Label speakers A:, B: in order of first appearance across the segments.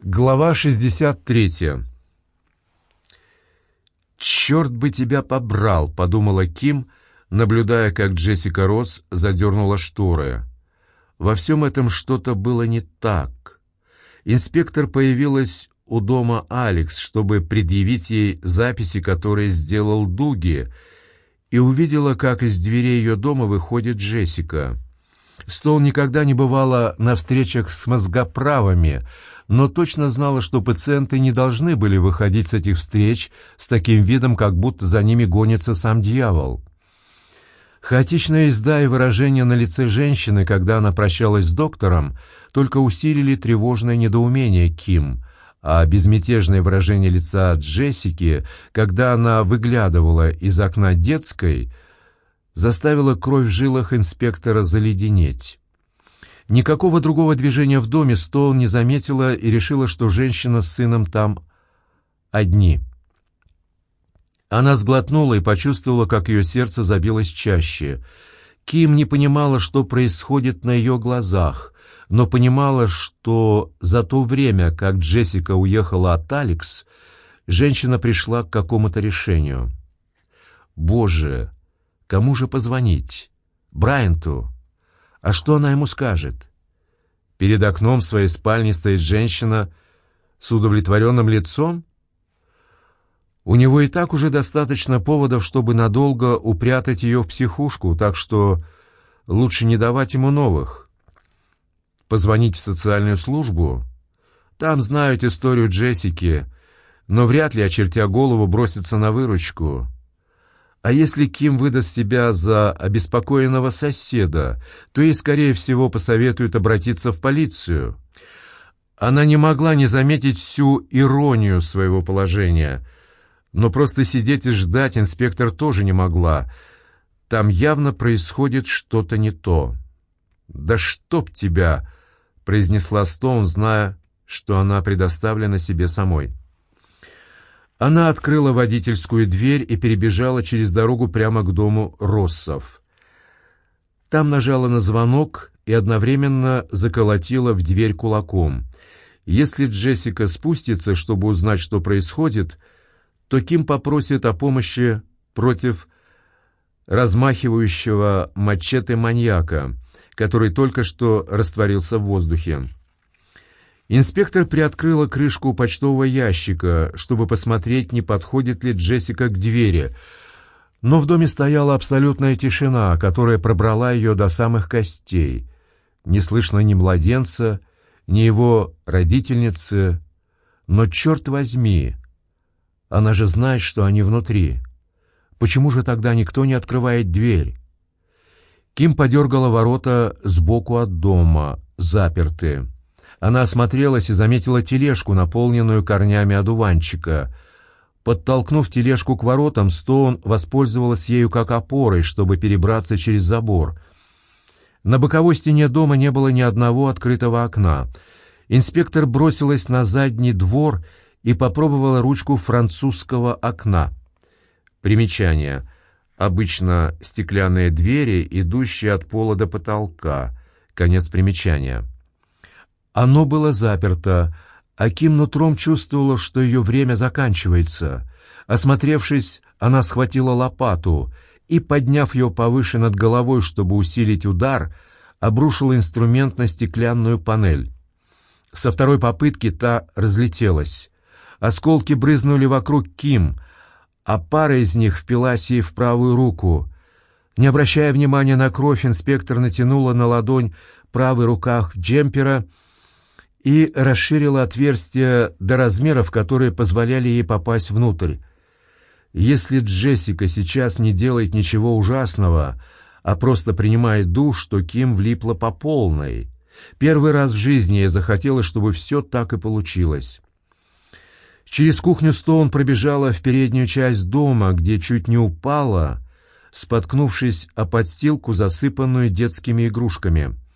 A: Глава 63 «Черт бы тебя побрал!» — подумала Ким, наблюдая, как Джессика Росс задернула шторы. Во всем этом что-то было не так. Инспектор появилась у дома Алекс, чтобы предъявить ей записи, которые сделал Дуги, и увидела, как из дверей ее дома выходит Джессика. Стоун никогда не бывала на встречах с мозгоправами, но точно знала, что пациенты не должны были выходить с этих встреч с таким видом, как будто за ними гонится сам дьявол. Хаотичная езда и выражение на лице женщины, когда она прощалась с доктором, только усилили тревожное недоумение Ким, а безмятежное выражение лица Джессики, когда она выглядывала из окна детской, заставило кровь в жилах инспектора заледенеть. Никакого другого движения в доме Стоун не заметила и решила, что женщина с сыном там одни. Она сглотнула и почувствовала, как ее сердце забилось чаще. Ким не понимала, что происходит на ее глазах, но понимала, что за то время, как Джессика уехала от Алекс, женщина пришла к какому-то решению. «Боже, кому же позвонить? Брайанту?» А что она ему скажет? Перед окном своей спальни стоит женщина с удовлетворенным лицом? У него и так уже достаточно поводов, чтобы надолго упрятать ее в психушку, так что лучше не давать ему новых. Позвонить в социальную службу? Там знают историю Джессики, но вряд ли, очертя голову, бросятся на выручку. А если Ким выдаст себя за обеспокоенного соседа, то ей, скорее всего, посоветуют обратиться в полицию. Она не могла не заметить всю иронию своего положения, но просто сидеть и ждать инспектор тоже не могла. Там явно происходит что-то не то. «Да чтоб тебя!» — произнесла Стоун, зная, что она предоставлена себе самой. Она открыла водительскую дверь и перебежала через дорогу прямо к дому Россов. Там нажала на звонок и одновременно заколотила в дверь кулаком. Если Джессика спустится, чтобы узнать, что происходит, то Ким попросит о помощи против размахивающего мачете маньяка, который только что растворился в воздухе. Инспектор приоткрыла крышку почтового ящика, чтобы посмотреть, не подходит ли Джессика к двери. Но в доме стояла абсолютная тишина, которая пробрала ее до самых костей. Не слышно ни младенца, ни его родительницы. Но черт возьми, она же знает, что они внутри. Почему же тогда никто не открывает дверь? Ким подергала ворота сбоку от дома, запертые. Она осмотрелась и заметила тележку, наполненную корнями одуванчика. Подтолкнув тележку к воротам, Стоун воспользовалась ею как опорой, чтобы перебраться через забор. На боковой стене дома не было ни одного открытого окна. Инспектор бросилась на задний двор и попробовала ручку французского окна. Примечание. Обычно стеклянные двери, идущие от пола до потолка. Конец примечания. Оно было заперто, а Ким нутром чувствовала, что ее время заканчивается. Осмотревшись, она схватила лопату и, подняв ее повыше над головой, чтобы усилить удар, обрушила инструмент на стеклянную панель. Со второй попытки та разлетелась. Осколки брызнули вокруг Ким, а пара из них впилась ей в правую руку. Не обращая внимания на кровь, инспектор натянула на ладонь правый рукав джемпера и расширила отверстие до размеров, которые позволяли ей попасть внутрь. Если Джессика сейчас не делает ничего ужасного, а просто принимает душ, то Ким влипла по полной. Первый раз в жизни ей захотелось, чтобы все так и получилось. Через кухню Стоун пробежала в переднюю часть дома, где чуть не упала, споткнувшись о подстилку, засыпанную детскими игрушками —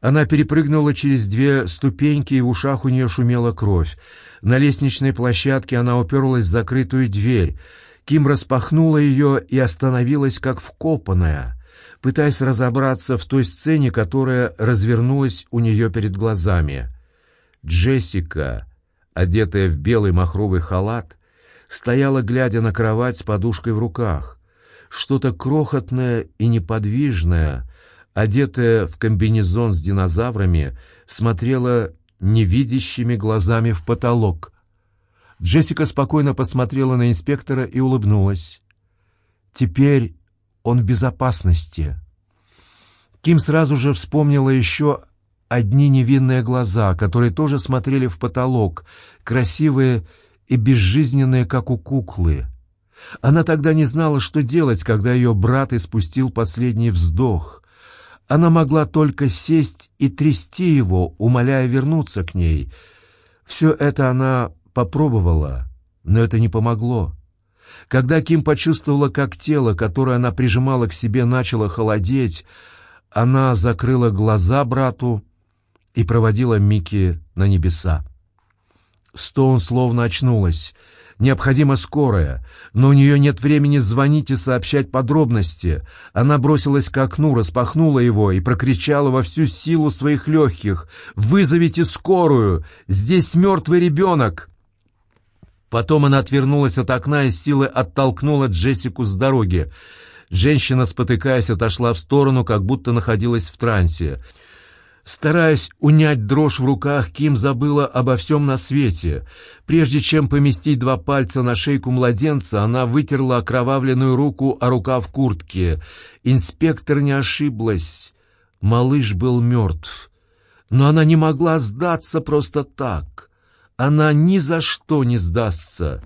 A: она перепрыгнула через две ступеньки, и в ушах у нее шумела кровь. На лестничной площадке она уперлась в закрытую дверь. Ким распахнула ее и остановилась как вкопанная, пытаясь разобраться в той сцене, которая развернулась у нее перед глазами. Джессика одетая в белый махровый халат, стояла, глядя на кровать с подушкой в руках. Что-то крохотное и неподвижное, одетая в комбинезон с динозаврами, смотрела невидящими глазами в потолок. Джессика спокойно посмотрела на инспектора и улыбнулась. «Теперь он в безопасности». Ким сразу же вспомнила еще одни невинные глаза, которые тоже смотрели в потолок, красивые и безжизненные, как у куклы. Она тогда не знала, что делать, когда ее брат испустил последний вздох. Она могла только сесть и трясти его, умоляя вернуться к ней. Все это она попробовала, но это не помогло. Когда Ким почувствовала, как тело, которое она прижимала к себе, начало холодеть, она закрыла глаза брату и проводила Микки на небеса. Стоун словно очнулась. Необходима скорая, но у нее нет времени звонить и сообщать подробности. Она бросилась к окну, распахнула его и прокричала во всю силу своих легких «Вызовите скорую! Здесь мертвый ребенок!» Потом она отвернулась от окна и силой оттолкнула Джессику с дороги. Женщина, спотыкаясь, отошла в сторону, как будто находилась в трансе. Стараясь унять дрожь в руках, Ким забыла обо всем на свете. Прежде чем поместить два пальца на шейку младенца, она вытерла окровавленную руку о рукав куртки. Инспектор не ошиблась. Малыш был мертв. Но она не могла сдаться просто так. Она ни за что не сдастся.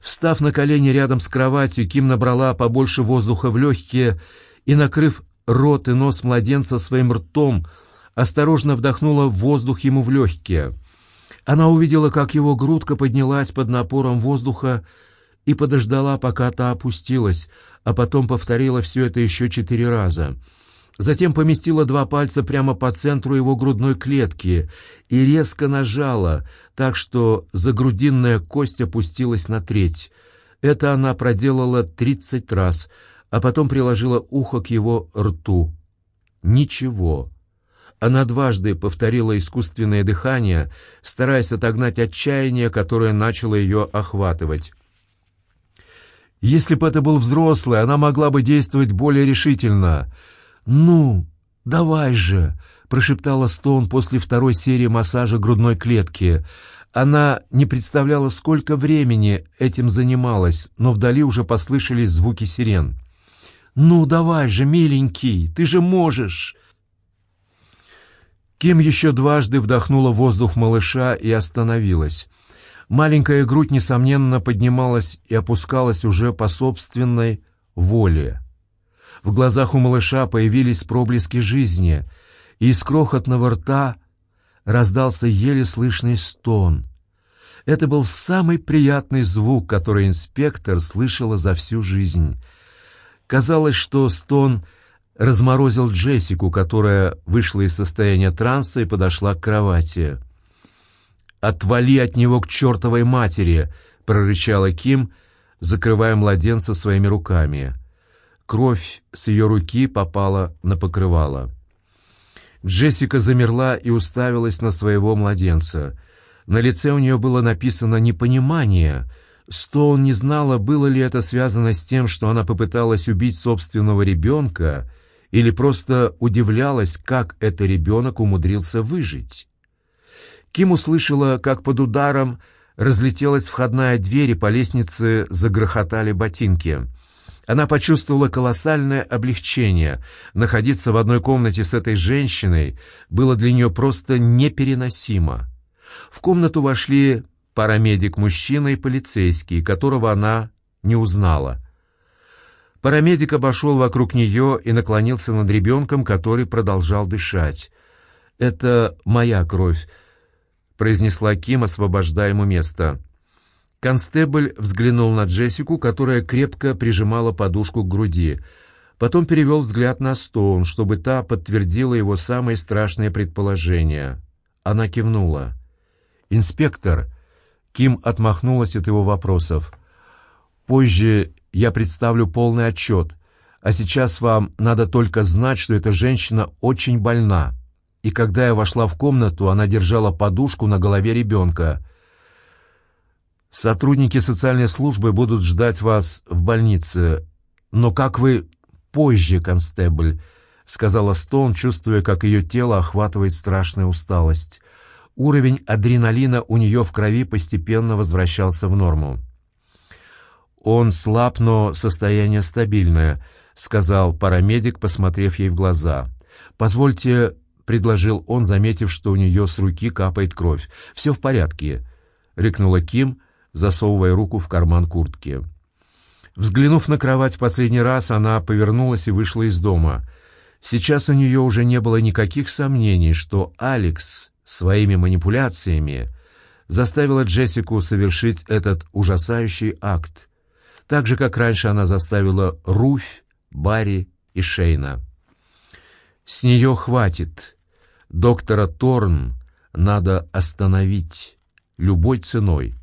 A: Встав на колени рядом с кроватью, Ким набрала побольше воздуха в легкие и, накрыв рот и нос младенца своим ртом, осторожно вдохнула воздух ему в легкие. Она увидела, как его грудка поднялась под напором воздуха и подождала, пока та опустилась, а потом повторила все это еще четыре раза — Затем поместила два пальца прямо по центру его грудной клетки и резко нажала, так что загрудинная кость опустилась на треть. Это она проделала тридцать раз, а потом приложила ухо к его рту. Ничего. Она дважды повторила искусственное дыхание, стараясь отогнать отчаяние, которое начало ее охватывать. Если бы это был взрослый, она могла бы действовать более решительно — «Ну, давай же!» — прошептала Стоун после второй серии массажа грудной клетки. Она не представляла, сколько времени этим занималась, но вдали уже послышались звуки сирен. «Ну, давай же, миленький, ты же можешь!» Ким еще дважды вдохнула воздух малыша и остановилась. Маленькая грудь, несомненно, поднималась и опускалась уже по собственной воле. В глазах у малыша появились проблески жизни, и из крохотного рта раздался еле слышный стон. Это был самый приятный звук, который инспектор слышала за всю жизнь. Казалось, что стон разморозил Джессику, которая вышла из состояния транса и подошла к кровати. «Отвали от него к чертовой матери!» — прорычала Ким, закрывая младенца своими руками. Кровь с ее руки попала на покрывало. Джессика замерла и уставилась на своего младенца. На лице у нее было написано «непонимание». Стоун не знала, было ли это связано с тем, что она попыталась убить собственного ребенка, или просто удивлялась, как этот ребенок умудрился выжить. Ким услышала, как под ударом разлетелась входная дверь, и по лестнице загрохотали ботинки — она почувствовала колоссальное облегчение. Находиться в одной комнате с этой женщиной было для нее просто непереносимо. В комнату вошли парамедик-мужчина и полицейский, которого она не узнала. Парамедик обошел вокруг нее и наклонился над ребенком, который продолжал дышать. «Это моя кровь», — произнесла Ким, освобождая ему место. Констебль взглянул на Джессику, которая крепко прижимала подушку к груди. Потом перевел взгляд на Стоун, чтобы та подтвердила его самые страшные предположения. Она кивнула. «Инспектор!» Ким отмахнулась от его вопросов. «Позже я представлю полный отчет, а сейчас вам надо только знать, что эта женщина очень больна. И когда я вошла в комнату, она держала подушку на голове ребенка». Сотрудники социальной службы будут ждать вас в больнице. Но как вы позже, констебль?» — сказала Стоун, чувствуя, как ее тело охватывает страшная усталость. Уровень адреналина у нее в крови постепенно возвращался в норму. «Он слаб, но состояние стабильное», — сказал парамедик, посмотрев ей в глаза. «Позвольте», — предложил он, заметив, что у нее с руки капает кровь. «Все в порядке», — рыкнула Ким, засовывая руку в карман куртки. Взглянув на кровать в последний раз, она повернулась и вышла из дома. Сейчас у нее уже не было никаких сомнений, что Алекс своими манипуляциями заставила Джессику совершить этот ужасающий акт, так же, как раньше она заставила Руфь, Барри и Шейна. С нее хватит. Доктора Торн надо остановить любой ценой.